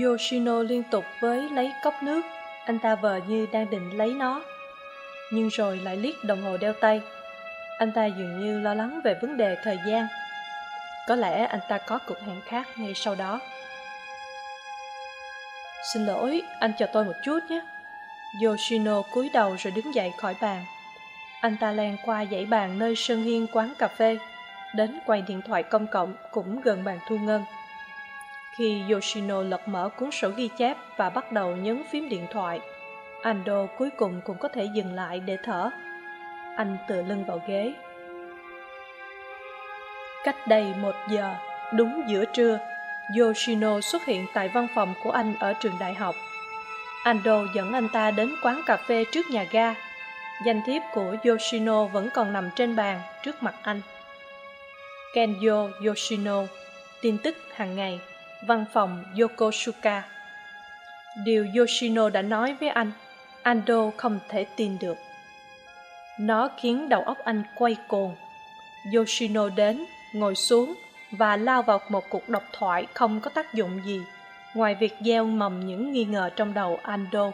yoshino liên tục với lấy cốc nước. Anh ta vờ như đang định lấy nó. Nhưng rồi lại liếc đồng hồ đeo tay. Anh ta dường như lo lắng về vấn đề thời gian. Có lẽ anh ta có cuộc hẹn khác ngay sau đó. Xin lỗi, anh chờ tôi một chút nhé. Yoshino cúi đầu rồi đứng dậy khỏi bàn. Anh ta len qua dãy bàn nơi sân hiên quán cà phê. Đến quầy điện thoại công cộng cũng gần bàn thu ngân khi yoshino lật mở cuốn sổ ghi chép và bắt đầu nhấn phím điện thoại, ando cuối cùng cũng có thể dừng lại để thở. Anh tựa lưng vào ghế. Cách đây một giờ, đúng giữa trưa, yoshino xuất hiện tại văn phòng của anh ở trường đại học. Ando dẫn anh ta đến quán cà phê trước nhà ga. Danh thiếp của yoshino vẫn còn nằm trên bàn trước mặt anh. Kenyo yoshino, tin tức hàng ngày văn phòng yokosuka. Điều yoshino đã nói với anh, ando không thể tin được. Nó khiến đầu óc anh quay cuồng. Yoshino đến, ngồi xuống và lao vào một cuộc độc thoại không có tác dụng gì, ngoài việc gieo mầm những nghi ngờ trong đầu ando.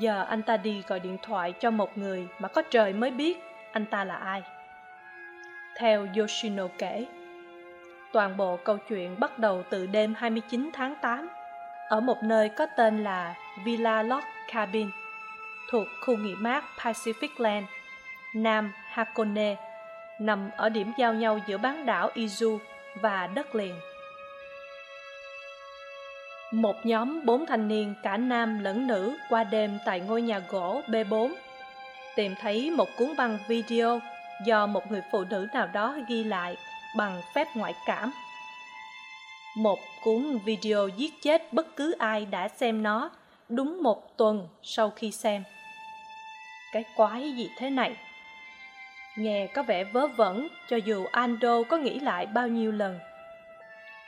Giờ anh ta đi gọi điện thoại cho một người mà có trời mới biết anh ta là ai. Theo yoshino kể toàn bộ câu chuyện bắt đầu từ đêm 29 tháng 8 ở một nơi có tên là Villa Lock Cabin thuộc khu nghỉ mát Pacific Land, Nam Hakone, nằm ở điểm giao nhau giữa bán đảo Izu và đất liền. Một nhóm bốn thanh niên cả nam lẫn nữ qua đêm tại ngôi nhà gỗ B4 tìm thấy một cuốn băng video do một người phụ nữ nào đó ghi lại bằng phép ngoại cảm. Một cuốn video giết chết bất cứ ai đã xem nó đúng một tuần sau khi xem. Cái quái gì thế này? Nghe có vẻ vớ vẩn cho dù ando có nghĩ lại bao nhiêu lần.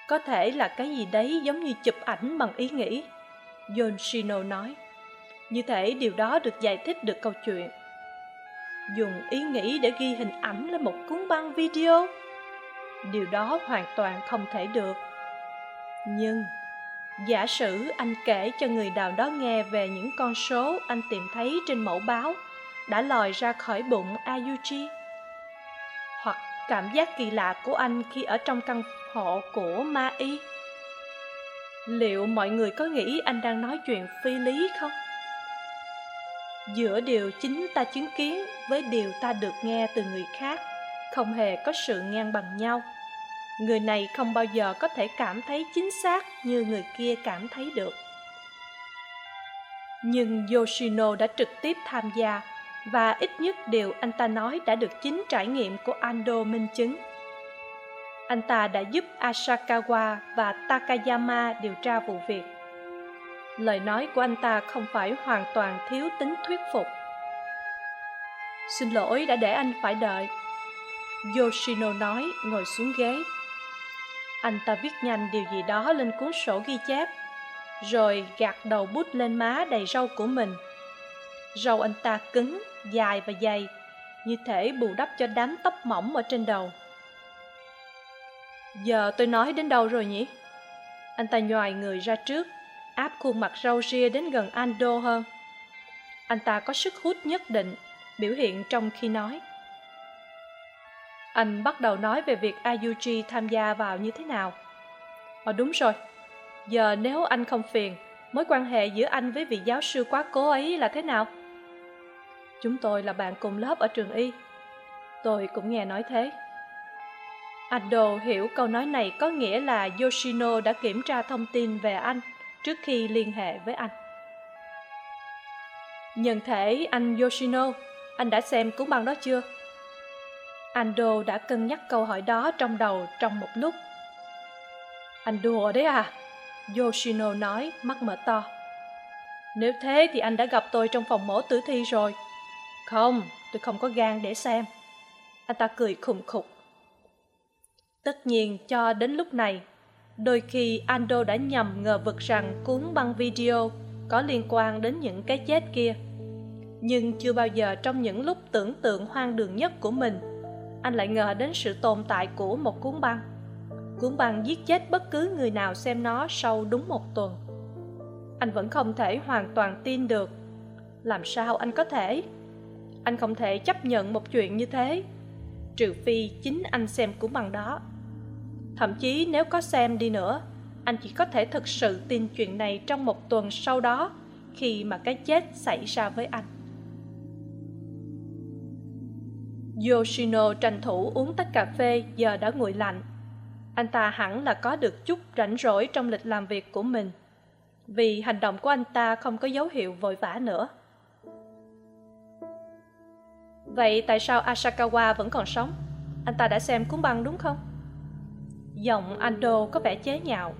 Có thể là cái gì đấy giống như chụp ảnh bằng ý nghĩ, yoshino nói. Như thể điều đó được giải thích được câu chuyện. Dùng ý nghĩ để ghi hình ảnh lên một cuốn băng video điều đó hoàn toàn không thể được. Nhưng, giả sử anh kể cho người nào đó nghe về những con số anh tìm thấy trên mẫu báo đã lòi ra khỏi bụng ayuji, hoặc cảm giác kỳ lạ của anh khi ở trong căn hộ của ma y, liệu mọi người có nghĩ anh đang nói chuyện phi lý không? Giữa điều chính ta chứng kiến với điều ta được nghe từ người khác, không hề có sự ngang bằng nhau người này không bao giờ có thể cảm thấy chính xác như người kia cảm thấy được. Nhưng yoshino đã trực tiếp tham gia, và ít nhất điều anh ta nói đã được chính trải nghiệm của ando minh chứng. Anh ta đã giúp asakawa và takayama điều tra vụ việc. Lời nói của anh ta không phải hoàn toàn thiếu tính thuyết phục. Xin lỗi đã để anh phải đợi, yoshino nói, ngồi xuống ghế anh ta viết nhanh điều gì đó lên cuốn sổ ghi chép. Rồi gạt đầu bút lên má đầy râu của mình. Râu anh ta cứng, dài và dày, như thể bù đắp cho đám tóc mỏng ở trên đầu. Giờ tôi nói đến đâu rồi nhỉ? Anh ta nhoài người ra trước, áp khuôn mặt râu ria đến gần ando hơn. Anh ta có sức hút nhất định, biểu hiện trong khi nói anh bắt đầu nói về việc ayuji tham gia vào như thế nào. Ờ đúng rồi. Giờ nếu anh không phiền, mối quan hệ giữa anh với vị giáo sư quá cố ấy là thế nào? Chúng tôi là bạn cùng lớp ở trường y. Tôi cũng nghe nói thế. Ado hiểu câu nói này có nghĩa là yoshino đã kiểm tra thông tin về anh trước khi liên hệ với anh. Nhân thể anh yoshino, anh đã xem cuốn băng đó chưa? Ando đã cân nhắc câu hỏi đó trong đầu trong một lúc. Anh đùa đấy à? Yoshino nói, mắt mở to. Nếu thế thì anh đã gặp tôi trong phòng mổ tử thi rồi. Không, tôi không có gan để xem. Anh ta cười khùng khục. Tất nhiên, cho đến lúc này, đôi khi ando đã nhầm ngờ vực rằng cuốn băng video có liên quan đến những cái chết kia. Nhưng chưa bao giờ trong những lúc tưởng tượng hoang đường nhất của mình anh lại ngờ đến sự tồn tại của một cuốn băng. Cuốn băng giết chết bất cứ người nào xem nó sau đúng một tuần. Anh vẫn không thể hoàn toàn tin được. Làm sao anh có thể? Anh không thể chấp nhận một chuyện như thế, trừ phi chính anh xem cuốn băng đó. Thậm chí nếu có xem đi nữa, anh chỉ có thể thực sự tin chuyện này trong một tuần sau đó khi mà cái chết xảy ra với anh. Yoshino tranh thủ uống tách cà phê, giờ đã nguội lạnh. Anh ta hẳn là có được chút rảnh rỗi trong lịch làm việc của mình. Vì hành động của anh ta không có dấu hiệu vội vã nữa. Vậy tại sao asakawa vẫn còn sống? Anh ta đã xem cuốn băng đúng không? Giọng ando có vẻ chế nhạo.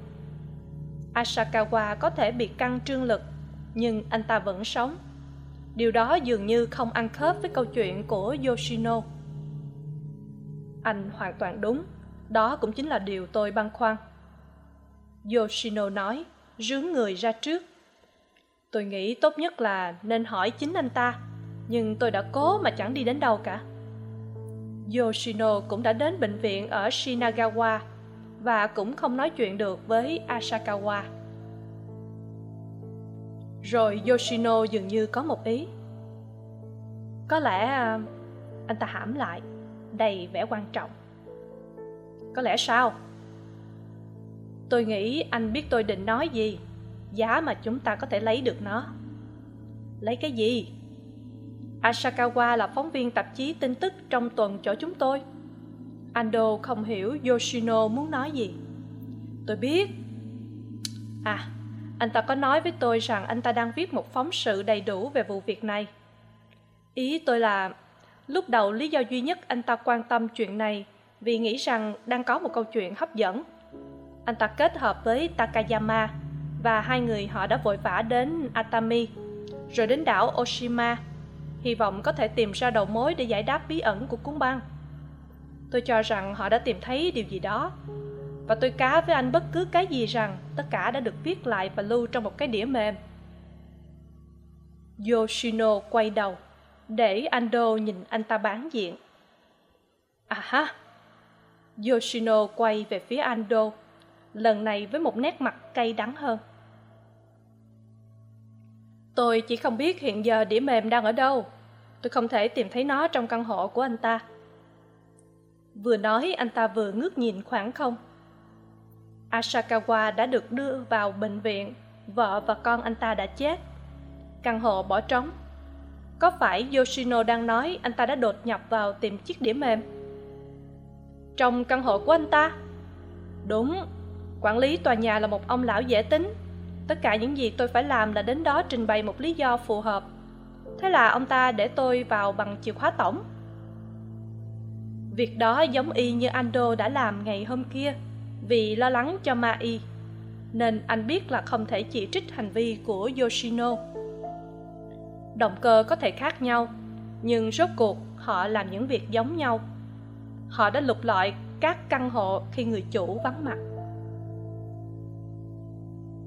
Asakawa có thể bị căng trương lực, nhưng anh ta vẫn sống điều đó dường như không ăn khớp với câu chuyện của yoshino. Anh hoàn toàn đúng, đó cũng chính là điều tôi băn khoăn. Yoshino nói rướn người ra trước. Tôi nghĩ tốt nhất là nên hỏi chính anh ta, nhưng tôi đã cố mà chẳng đi đến đâu cả. Yoshino cũng đã đến bệnh viện ở shinagawa và cũng không nói chuyện được với asakawa rồi yoshino dường như có một ý. Có lẽ à, anh ta hãm lại, đầy vẻ quan trọng. Có lẽ sao? Tôi nghĩ anh biết tôi định nói gì, giá mà chúng ta có thể lấy được nó. Lấy cái gì? Asakawa là phóng viên tạp chí tin tức trong tuần chỗ chúng tôi. Ando không hiểu yoshino muốn nói gì. Tôi biết. À anh ta có nói với tôi rằng anh ta đang viết một phóng sự đầy đủ về vụ việc này. Ý tôi là, lúc đầu lý do duy nhất anh ta quan tâm chuyện này vì nghĩ rằng đang có một câu chuyện hấp dẫn. Anh ta kết hợp với takayama và hai người họ đã vội vã đến atami, rồi đến đảo oshima. Hy vọng có thể tìm ra đầu mối để giải đáp bí ẩn của cuốn băng. Tôi cho rằng họ đã tìm thấy điều gì đó và tôi cá với anh bất cứ cái gì rằng tất cả đã được viết lại và lưu trong một cái đĩa mềm. Yoshino quay đầu, để ando nhìn anh ta bán diện. À ha! Yoshino quay về phía ando lần này với một nét mặt cay đắng hơn. Tôi chỉ không biết hiện giờ đĩa mềm đang ở đâu. Tôi không thể tìm thấy nó trong căn hộ của anh ta. Vừa nói, anh ta vừa ngước nhìn khoảng không asakawa đã được đưa vào bệnh viện. Vợ và con anh ta đã chết. Căn hộ bỏ trống. Có phải yoshino đang nói anh ta đã đột nhập vào tìm chiếc đĩa mềm? Trong căn hộ của anh ta? Đúng. Quản lý tòa nhà là một ông lão dễ tính. Tất cả những gì tôi phải làm là đến đó trình bày một lý do phù hợp. Thế là ông ta để tôi vào bằng chìa khóa tổng. Việc đó giống y như ando đã làm ngày hôm kia vì lo lắng cho ma nên anh biết là không thể chỉ trích hành vi của yoshino. Động cơ có thể khác nhau, nhưng rốt cuộc họ làm những việc giống nhau. Họ đã lục lọi các căn hộ khi người chủ vắng mặt.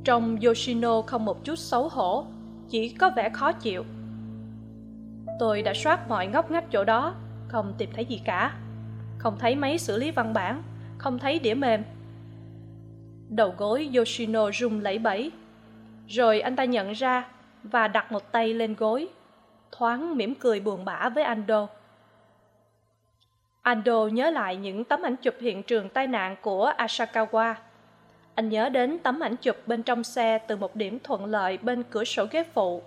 Trong yoshino không một chút xấu hổ, chỉ có vẻ khó chịu. Tôi đã soát mọi ngóc ngách chỗ đó, không tìm thấy gì cả. Không thấy máy xử lý văn bản, không thấy đĩa mềm đầu gối yoshino rung lẩy bẩy rồi anh ta nhận ra và đặt một tay lên gối, thoáng mỉm cười buồn bã với ando. Ando nhớ lại những tấm ảnh chụp hiện trường tai nạn của asakawa anh nhớ đến tấm ảnh chụp bên trong xe từ một điểm thuận lợi bên cửa sổ ghế phụ.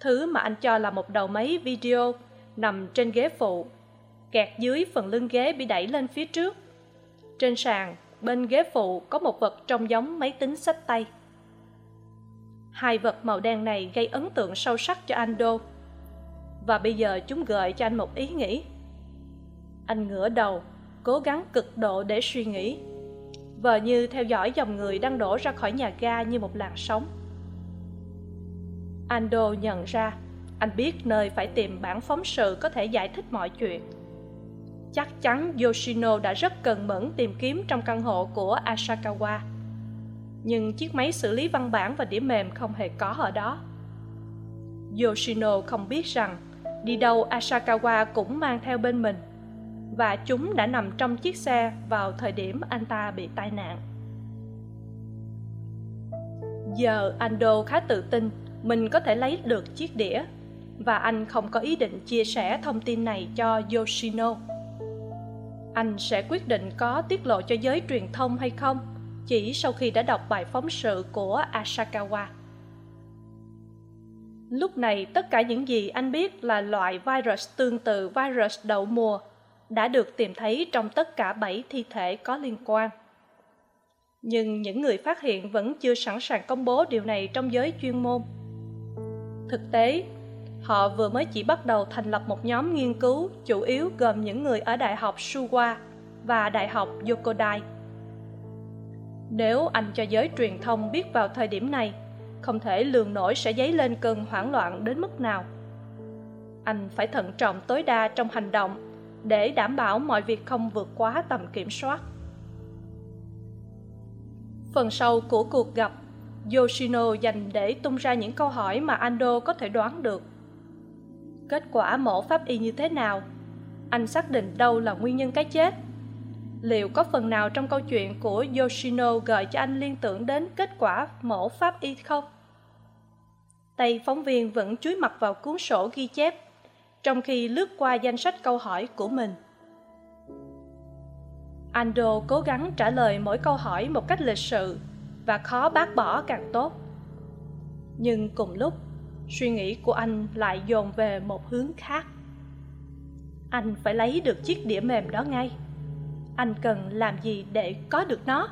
Thứ mà anh cho là một đầu máy video nằm trên ghế phụ, kẹt dưới phần lưng ghế bị đẩy lên phía trước. Trên sàn bên ghế phụ có một vật trông giống máy tính sách tay. Hai vật màu đen này gây ấn tượng sâu sắc cho anh đô và bây giờ chúng gợi cho anh một ý nghĩ. Anh ngửa đầu, cố gắng cực độ để suy nghĩ. Vờ như theo dõi dòng người đang đổ ra khỏi nhà ga như một làn sóng. Ando nhận ra, anh biết nơi phải tìm bản phóng sự có thể giải thích mọi chuyện chắc chắn yoshino đã rất cần mẫn tìm kiếm trong căn hộ của asakawa nhưng chiếc máy xử lý văn bản và đĩa mềm không hề có ở đó. Yoshino không biết rằng đi đâu asakawa cũng mang theo bên mình, và chúng đã nằm trong chiếc xe vào thời điểm anh ta bị tai nạn. Giờ ando khá tự tin mình có thể lấy được chiếc đĩa, và anh không có ý định chia sẻ thông tin này cho yoshino anh sẽ quyết định có tiết lộ cho giới truyền thông hay không, chỉ sau khi đã đọc bài phóng sự của asakawa. Lúc này, tất cả những gì anh biết là loại virus tương tự virus đậu mùa đã được tìm thấy trong tất cả bảy thi thể có liên quan. Nhưng những người phát hiện vẫn chưa sẵn sàng công bố điều này trong giới chuyên môn. Thực tế họ vừa mới chỉ bắt đầu thành lập một nhóm nghiên cứu chủ yếu gồm những người ở đại học suwa và đại học yokodai. Nếu anh cho giới truyền thông biết vào thời điểm này, không thể lường nổi sẽ dấy lên cơn hoảng loạn đến mức nào. Anh phải thận trọng tối đa trong hành động để đảm bảo mọi việc không vượt quá tầm kiểm soát. Phần sau của cuộc gặp, yoshino dành để tung ra những câu hỏi mà ando có thể đoán được kết quả mổ pháp y như thế nào? Anh xác định đâu là nguyên nhân cái chết. Liệu có phần nào trong câu chuyện của yoshino gợi cho anh liên tưởng đến kết quả mổ pháp y không? Tay phóng viên vẫn chúi mặt vào cuốn sổ ghi chép, trong khi lướt qua danh sách câu hỏi của mình. Ando cố gắng trả lời mỗi câu hỏi một cách lịch sự và khó bác bỏ càng tốt. Nhưng cùng lúc suy nghĩ của anh lại dồn về một hướng khác. Anh phải lấy được chiếc đĩa mềm đó ngay. Anh cần làm gì để có được nó?